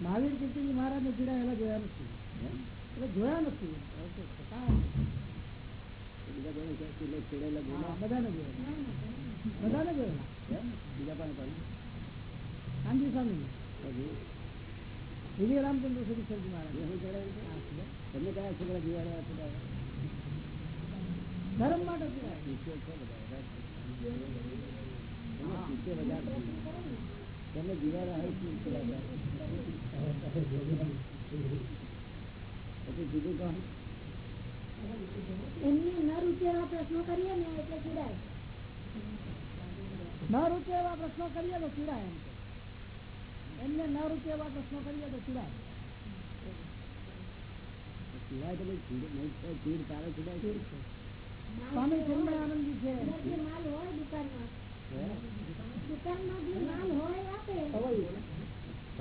મહાવીર કીર્તિજી મહારાજને ચીડાયેલા જોયા નથી. એટલે જોયા નથી. બધાને જોયેલા બધાને જોયેલા બીજા પણ પણ કાનજી સ્વામી. રામચંદ્ર સરજી મહારાજ. કયા છોકરા ધર્મ માટે બધા હોય શું પછી બીજું કોણ એમની ન રૂચે એવા પ્રશ્નો કરીએ ને એટલે ચીડાય. ન રૂચે એવા પ્રશ્નો કરીએ તો ચીડાય એમ. એમને ન રૂચે એવા પ્રશ્નો કરીએ તો ચીડાય. ચીડાય તો ચીડ તારે ચીડાય સ્વામી ચંદ્ર આનંદજી છે માલ હોય દુકાનમાં.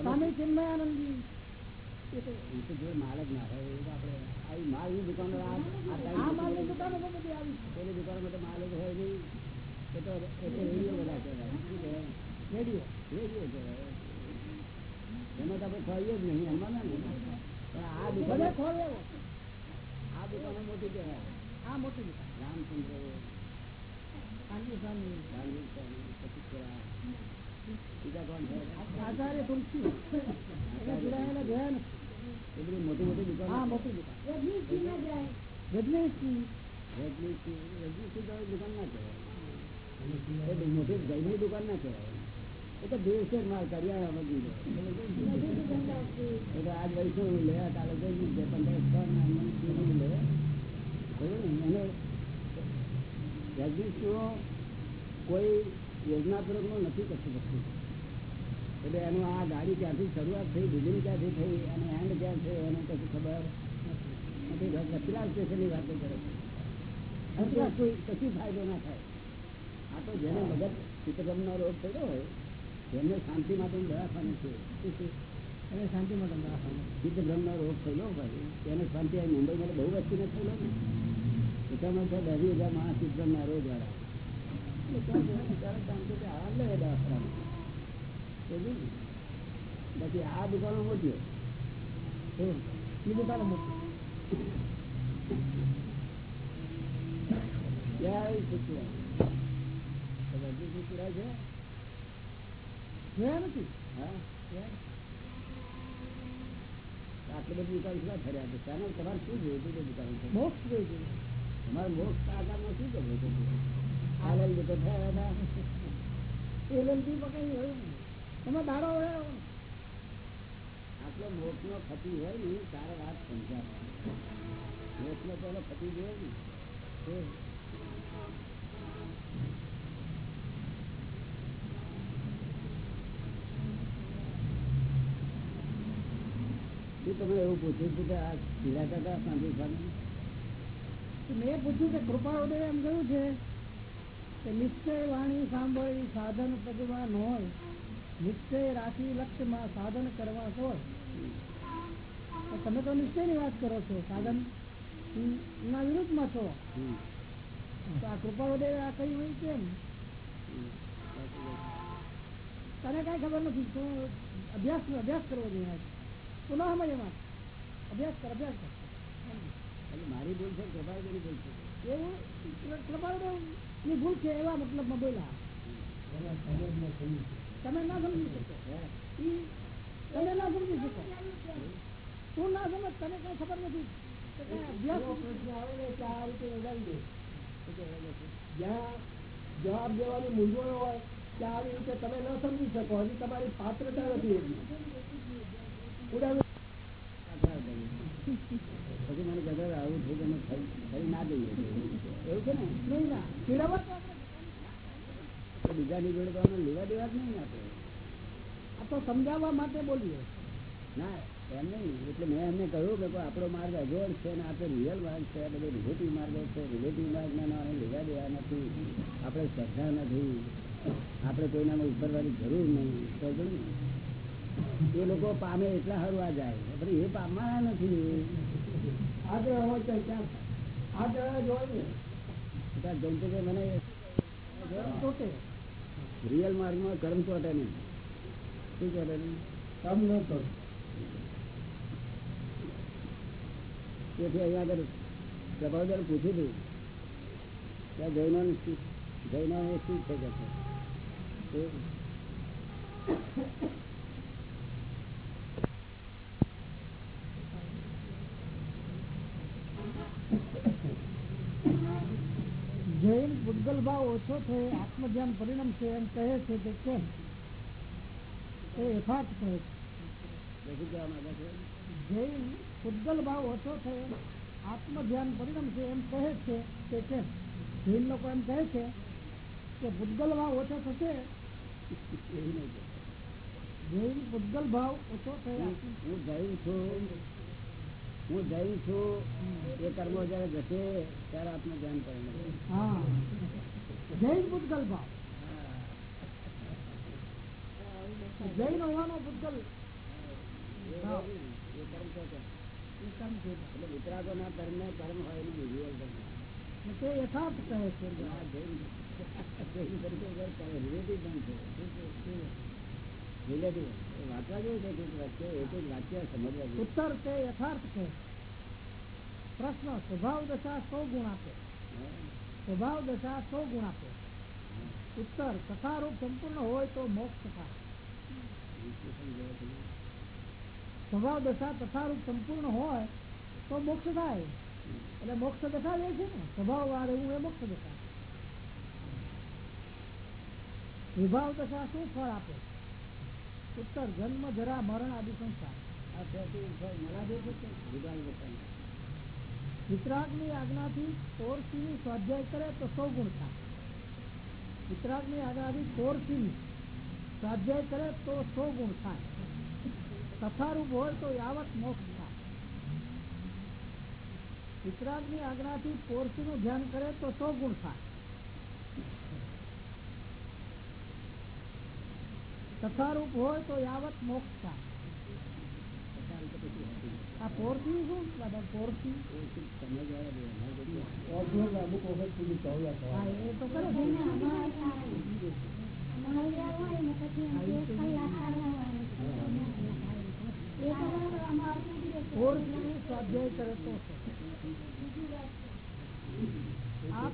સ્વામી માલ જ. ના હોય આવી દુકાનો. પેલી માલ જ હોય નહીં. એ તો રેડિયો બધા કહેવાય. રેડિયો. રેડિયો કહેવાય. એમાં તો આપણે ખોઈએ જ નહીં. એમાં ના પણ આ દુકાન ખોલ આ દુકાનો મોટી કહેવાય. આ મોટી દુકાન. રામચંદ્ર મોટી મોટી હા દુકાનો મોટી દુકાન રજનીશજી ના જાય રજનીશજી રજનીશજી રજનીશજી તો દુકાન ના કહેવાય એ મોટી જૈનની દુકાન ના કહેવાય એ તો દેશે માલ કરિયાણામાં દીધો નજીક ગંગાજી એટલે આજ વૈષ્ણવ લે કાલે જઈ છે પંદર છ મહિનાનું લે બરોબર ને એને રજનીશીઓ કોઈ યોજનાપૂર્વકનું નથી કરતું કશું એટલે એનું આ ગાડી ક્યાંથી શરૂઆત થઈ બિલ્ડિંગ ક્યાંથી થઈ અને એન્ડ ક્યાં છે એને કશું ખબર નથી. રતિલાલ સ્ટેશનની વાતો કરે છે. કોઈ કશું ફાયદો ના થાય. આ તો જેને મગજ ચિત્તગમનો રોગ થયો હોય તેમને શાંતિ માટે દવાખાનું છે શું છે. એને શાંતિ માટે દવાખાનું ચિત્ત બ્રહ્મનો રોગ થયેલો ભાઈ તેને શાંતિ મુંબઈ મુંબઈમાં બહુ વસ્તી નથી થયેલો ને. દસ હજાર માણસ? બાકી આ દુકાનો મોટી એ દુકાનો મોટી. જોયા આટલી બધી દુકાન શું ફર્યા છે તમારે શું જોયું હતું દુકાન મોક્ષ જોઈ છે તમારે મોક્ષ આકારમાં શું હોય એમાં દાડો આટલો મોક્ષ નો ખતી હોય ને તારે વાત સમજાવે. મોક્ષ નો પેલો ખતી જોઈએ ને. તમે એવું પૂછ્યું હતું કે આ પીડા કાકા સાંભળી મેં પૂછ્યું કે કૃપા ઉદય એમ કહ્યું છે કે નિશ્ચય વાણી સાંભળી સાધન પદમાં ન હોય, નિશ્ચય રાખી લક્ષ્યમાં સાધન કરવા હોય. તમે તો નિશ્ચયની વાત કરો છો, સાધન ના વિરુદ્ધમાં છો. તો આ કૃપા ઉદય આ કઈ હોય કેમ. તને કઈ ખબર નથી? તું અભ્યાસ અભ્યાસ કરવો જોઈએ. તું ના સમજ એમાં અભ્યાસ કર અભ્યાસ કર. એટલે મારી ભૂલ છે કૃપાળુની ભૂલ છે? એવું? ભૂલ છે એવા મતલબમાં બોલ્યા. તમે ના સમજી શકો. તમે ના સમજી શકો. તું ના સમજ તને કઈ ખબર નથી. જવાબ દેવાની મૂંઝવણ હોય ત્યાં આવી રીતે તમે ન સમજી શકો. હજી તમારી પાત્રતા નથી દઈએ. પછી મને ગદર આવું છે તમે ફરી ના દઈએ એવું છે ને? નહીં ના. પીડાવત આપણે બીજાની જોડે તો અમે લેવા દેવા જ નહીં આપણે આ તો સમજાવવા માટે બોલીએ. ના એમ નહીં. એટલે મેં એમને કહ્યું કે આપણો માર્ગ અજોડ છે ને આ રિયલ માર્ગ છે આ બધો રિલેટિવ માર્ગ છે રિલેટિવ માર્ગના અમે લેવા દેવા નથી. આપણે શ્રદ્ધા નથી. આપણે કોઈનામાં ઉપરવાની જરૂર નહીં. તો ને. એ લોકો પામે એટલા હરવા જાય પણ એ પામવાના નથી. આગળ હોય તો ક્યાં આગળ જ હોય ને એટલે કે મને રિયલ માર્ગમાં કર્મ ચોટે નહીં. શું ચોટે નહીં? કામ ન કરો તેથી અહીંયા આગળ પ્રભાવદર પૂછ્યું હતું. કે જૈનો જૈનો શું છે કે છે તે જૈન ભૂતગલ ભાવ ઓછો થયો આત્મધ્યાન પરિણામ છે એમ કહે છે કે કેમ? એ યથાર્થ કહે છે. જૈન ભૂતગલ ભાવ ઓછો થયો આત્મધ્યાન પરિણામ છે એમ કહે છે કે કેમ? જૈન લોકો એમ કહે છે કે ભૂતગલ ભાવ ઓછો થશે. જૈન ભૂતગલ ભાવ ઓછો થયો હું જૈન છું. હું જૈન છું એ કર્મો જયારે જશે ત્યારે આપનું ધ્યાન પરિણમે હા. જૈન પૂતગલ ભાવ જૈન હોવાનો પૂતગલ એ હા. એ કર્મ છે. તે. એ કર્મ છે એટલે વિતરાગોના કર્મને કર્મ હોય નહીં રિયલ કર્મ ને તે યથાર્થ કહે છે. આ જૈન. જૈન તરીકે ઊભા કરે રિલેટિવ પણ છે. શું છે? રિલેટિવ એ છે ઉત્તર તે યથાર્થ છે પ્રશ્ન, સ્વભાવ દશા સો ગુણ આપે. સ્વભાવ દશા સો ગુણ આપે. ઉત્તર, કથારૂપ સંપૂર્ણ હોય તો મોક્ષ થાય સ્વભાવ દશા, કથારૂપ સંપૂર્ણ હોય તો મોક્ષ થાય. એટલે મોક્ષ દશા લે છે ને, સ્વભાવ વાર એવું એ મોક્ષ દશા. વિભાવ દશા શું ફળ આપે? ઉત્તર જન્મ જરા મરણ આદિ સંસાર. વિતરાગની આજ્ઞાથી કોરસીની સ્વાધ્યાય કરે તો સો ગુણ થાય. વિતરાગની આજ્ઞાથી કોરસીની સ્વાધ્યાય કરે તો સૌ ગુણ થાય. તથારૂપ હોય તો યાવત મોક્ષ થાય. વિતરાગની આજ્ઞાથી કોરસીનું ધ્યાન કરે તો સો ગુણ થાય. તથારૂપ હોય તો યાવત મોક્ષ. આ પોરથી શું? દાદા, પોરથી. એ માં સમજવા દે અમારે બધું ઓળખો અમુક વખત સુધી કહ્યા હા થવા એ તો કરે છે એને અમારે હોય ને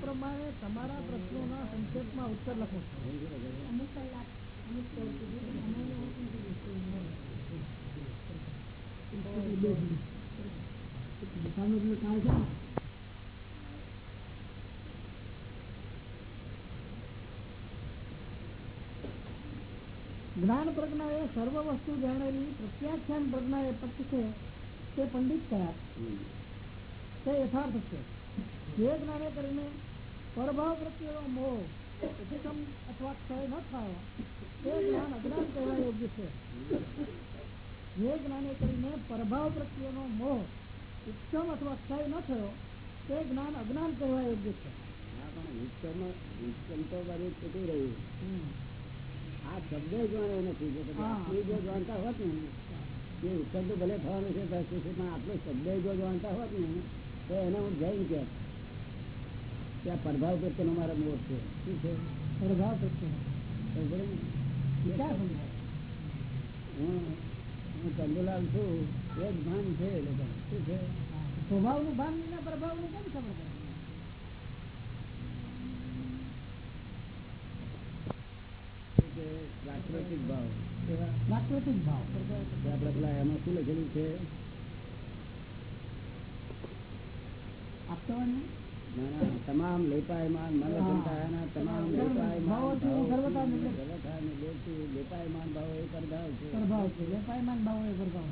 પ્રમાણે તમારા પ્રશ્નોના સંક્ષેપમાં ઉત્તર લખો. છો જ્ઞાન પ્રજ્ઞા એ સર્વ વસ્તુ જાણેલી પ્રત્યાખ્યાન પ્રજ્ઞા એ પક્ષ છે તે પંડિત કયા તે યથાર્થ છે જે જ્ઞાને કરીને પરભાવ પ્રત્યેનો મોહ ઉત્તમ તે આ શબ્દ જાણે નથી જો ઉત્તમ ભલે થવાનું છે, પણ આટલો શબ્દ જો જાણતા હોત ને, તો એને હું જઈને કે ત્યાં પ્રભાવ પ્રત્યેનો મારો મોહ છે. શું છે? પ્રભાવ સમજાય હું હું ચંદુલાલ છું. એ જ ભાન છે એ લોકોને. શું છે? સ્વભાવનું ભાન ને પ્રભાવનું કેમ ખબર પડે? એ કે પ્રાકૃતિક ભાવ. પ્રાકૃતિક ભાવ. આપણે પેલા એમાં શું લખેલું છે? ના, તમામ લેપાયમાન મન હા. તમામ લેપાયમાન સર્વથા. સર્વથા લેપાયમાન ભાવ એ પ્રભાવ છે પ્રભાવ છે લેપાયમાન ભાવ એ પ્રભાવ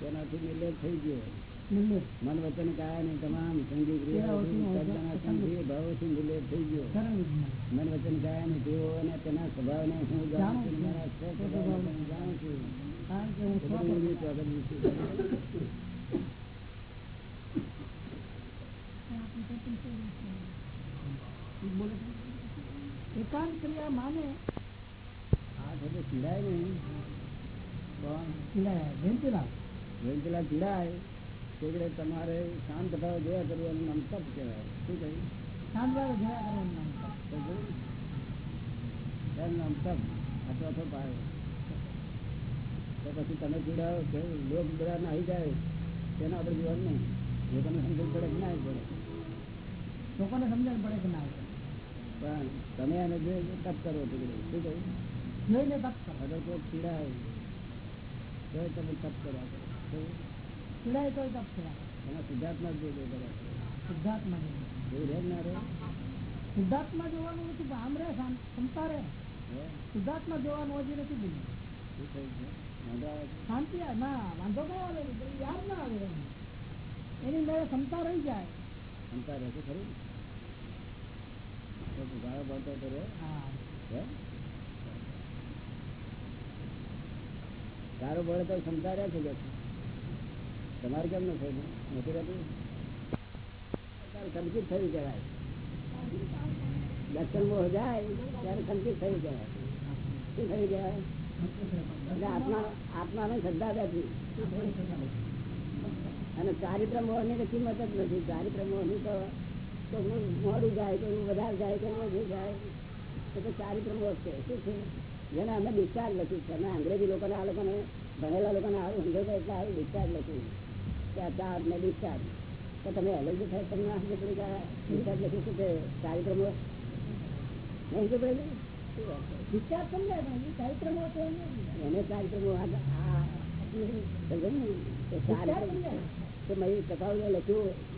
તેનાથી નિર્લેપ થઈ ગયો મન વચન કાયા ની તમામ સંગીત ભાવો થી નિર્લેપ થઈ ગયો મન વચન કાયા ની તેઓ અને તેના સ્વભાવને હું જાણું છું જાણું છું એ બધું સ્વ ઇંગ્લિશ વગર વિશે. બોલે છે. એકાંત ક્રિયા માને ચીડાય ને કોણ ચીડાય જયંતિલાલ વેચેલા ચીડાય તે તમારે શાંત ભાવે જોયા કરવાનું નામ તપ કહેવાય. શું કહ્યું? શાંતભાઈ જોયા કરવાનું નામ છે. તો જોયું? એનું નામ તપ. અથવા તો ભાવે તો પછી તમે ચીડાવો કે લોક બધા નાહી જાય. તેના આપણે જોવાનું નહીં. લોકોને સમજણ પડે કે ના પડે. લોકોને સમજણ પડે કે ના આવે પણ તમે એને જે તપ કરો શું કહ્યું? જોઈને તપ કરો. અગર કોઈ ચીડાય તો તમે તપ કરો. તો તો તપ કરાય એના સિદ્ધાર્થમાં જ જોજો કરો સિદ્ધાર્થમાં એવું રહે ના રહે સિદ્ધાર્થમાં જોવાનું નથી આમ રે ક્ષમતા રે સિદ્ધાર્થમાં જોવાનું હજી નથી બીજું શું થયું છે? શાંતિ ના વાંધો કઈ આવે. યાદ ના આવે એમ. એની મેળે ક્ષમતા રહી જાય. ક્ષમતા રહેશે ખરી? તો ગાળો ભણતો તો હા. ગાળો પડે તો ક્ષમતા રહે છે તમારે કેમ નથી નથી રહેતું સંકિત થયું કહેવાય દર્શનમાં જાય ત્યારે સંકિત થયું કહેવાય શું થયું કહેવાય આત્માને શ્રદ્ધા નથી અને ચારિત્ર મોહની તો કિંમત જ નથી ચારિત્ર મોહની તો કોઈનું મોડું જાય કોઈનું વધારે જાય તો ઓછું જાય. એ તો ચારિત્ર મોહ છે. શું છે? જેને અમે ડિસ્ચાર્જ લખ્યું છે. અમે અંગ્રેજી લોકોને આ લોકોને ભણેલા લોકોને આવું સમજાય એટલે આવું ડિસ્ચાર્જ લખ્યું. કે આ ચાર્જ ને ડિસ્ચાર્જ તો તમે એલર્જી થાય તમને આ સમજ ડિસ્ચાર્જ લખ્યું શું છે? ચારિત્ર મોહ નહીં સમજ પડી શું વાત સમજાય પણ હજી ચારિત્ર મોહ તો એમ નહીં. એને ચારિત્ર મોહ આ સમજે ને? ચારિત્ર તો મેં કથાઓ લખ્યું.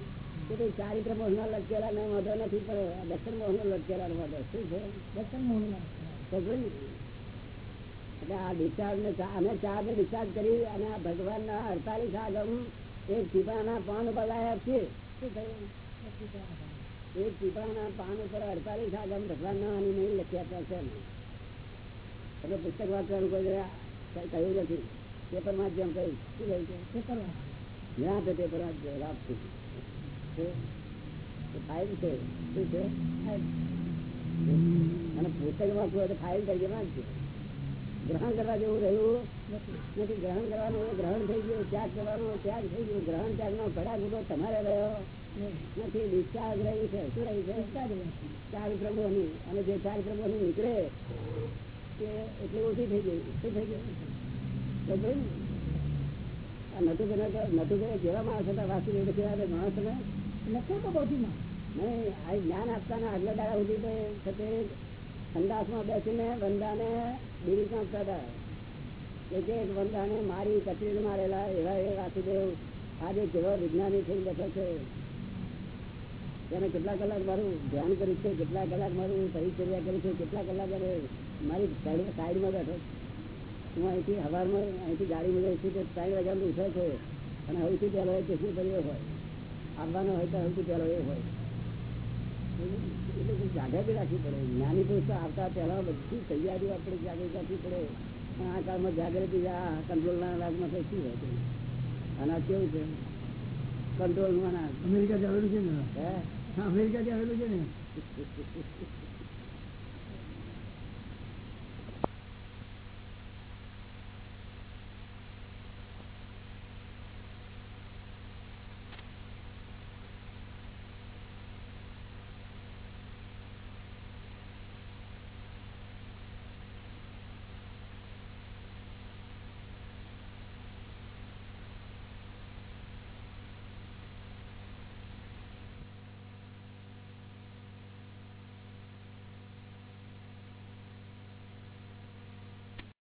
ચારિત્ર મોહ નો લટકેલા નો વાંધો નથી પણ દર્શન મોહ નો લટકેલા વાંધો. શું છે? દર્શન મોહના એટલે આ ડિસ્ચાર્જ ને અમે ચાર ને ડિસ્ચાર્જ કરી અને આ ભગવાનના અડતાલીસ આગમ એક ટીપાના પાન ઉપર લાયા છીએ. શું થયું? એક પાન ઉપર. અડતાલીસ આગમ ભગવાનના આની નહીં લખ્યા છે. એટલે પુસ્તક વાંચવાનું કોઈ કહ્યું નથી. પેપર માધ્યમ કહ્યું. શું કહ્યું? છે પેપર. જ્યાં પેપર વાંચજો રાખશું ફાઇલ છે. શું છે. અને પુસ્તક વાંચવું તો ફાઇલ તરીકે વાંચજો ગ્રહણ કરવા જેવું રહ્યું? નથી. ગ્રહણ કરવાનું ગ્રહણ થઈ ગયું ત્યાગ કરવાનો ત્યાગ થઈ ગયું. ગ્રહણ ત્યાગ નો ઘડા ગુનો તમારે રહ્યો? નથી. ડિસ્ચાર્જ રહ્યું છે. શું રહ્યું છે? ચાર પ્રભુની અને જે ચાર પ્રભુની નીકળે તે એટલી ઓછી થઈ ગઈ. શું થઈ ગયું? નતું જોયું ને? આ નટુભાઈ તો નટુભાઈ જેવા માણસ હતા વાસી કેવા હતા માણસ હતા લખ્યું મારી કચરી મારેલા એવા એ વાસુદેવ આજે જેવા વિજ્ઞાની થઈ બેઠો છે. તેને કેટલા કલાક મારું ધ્યાન કર્યું છે, કેટલા કલાક મારું પરિચર્યા કરી છે, કેટલા કલાક એને મારી સાઈડ- સાઈડમાં બેઠો હું અહીંથી હવારમાં અહીંથી ગાડીમાં જઈશ તો ત્રણ વાગ્યાનું ઉઠે છે. અને હવેથી પહેલો ટેસ્ટ કર્યો હોય. આવવાનો હોય તો સૌથી પહેલો એ હોય? એટલે જાગૃતિ રાખવી પડે. જ્ઞાની પુરુષ આવતા પહેલા બધી તૈયારીઓ આપણે જાગૃતિ રાખવી પડે. પણ આ કાળમાં જાગૃતિ આ કંટ્રોલના રાજમાં થાય શું હોય છે અને આ કેવું છે? કંટ્રોલનું અનાજ. અમેરિકા આવેલું છે ને? હે? અમેરિકા આવેલું છે ને?